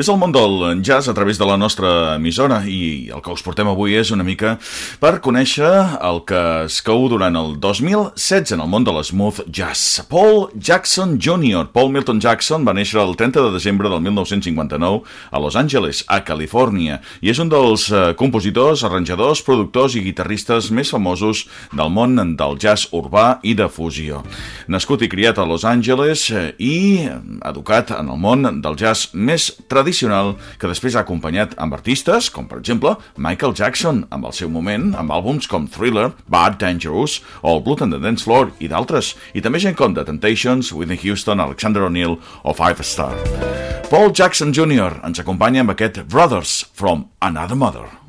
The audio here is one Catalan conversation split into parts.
És el món del jazz a través de la nostra emissora i el que us portem avui és una mica per conèixer el que es cou durant el 2016 en el món de l'smooth jazz. Paul Jackson Jr. Paul Milton Jackson va néixer el 30 de desembre del 1959 a Los Angeles, a Califòrnia, i és un dels eh, compositors, arranjadors, productors i guitarristes més famosos del món del jazz urbà i de fusió. Nascut i criat a Los Angeles eh, i educat en el món del jazz més tradicional que després ha acompanyat amb artistes com, per exemple, Michael Jackson amb el seu moment, amb àlbums com Thriller, Bad Dangerous o Blood and the Dance Floor i d'altres, i també gent com The Temptations, Whitney Houston, Alexander O'Neill o Five Star. Paul Jackson Jr. ens acompanya amb aquest Brothers from Another Mother.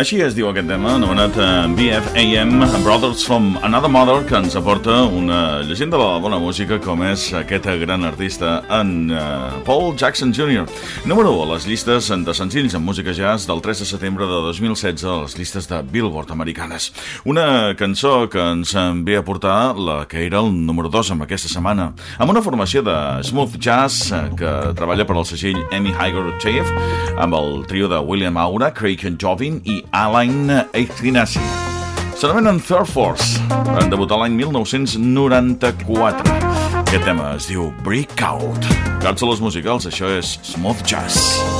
Així es diu aquest tema, anomenat eh, BFAM, Brothers from Another Mother, que ens aporta una llegenda de la bona música com és aquest gran artista en uh, Paul Jackson Jr. Número 1 a les llistes de senzills en música jazz del 3 de setembre de 2016 a les llistes de Billboard americanes. Una cançó que ens ve a portar la que era el número 2 amb aquesta setmana, amb una formació de smooth jazz que treballa per al segell Amy Higer Chief, amb el trio de William Aura, Craig Jovin i Alain Eichinazi. S'anomenen Third Force. Van debutar l'any 1994. Aquest tema es diu Breakout. Gats a les musicals, això és Smooth Jazz.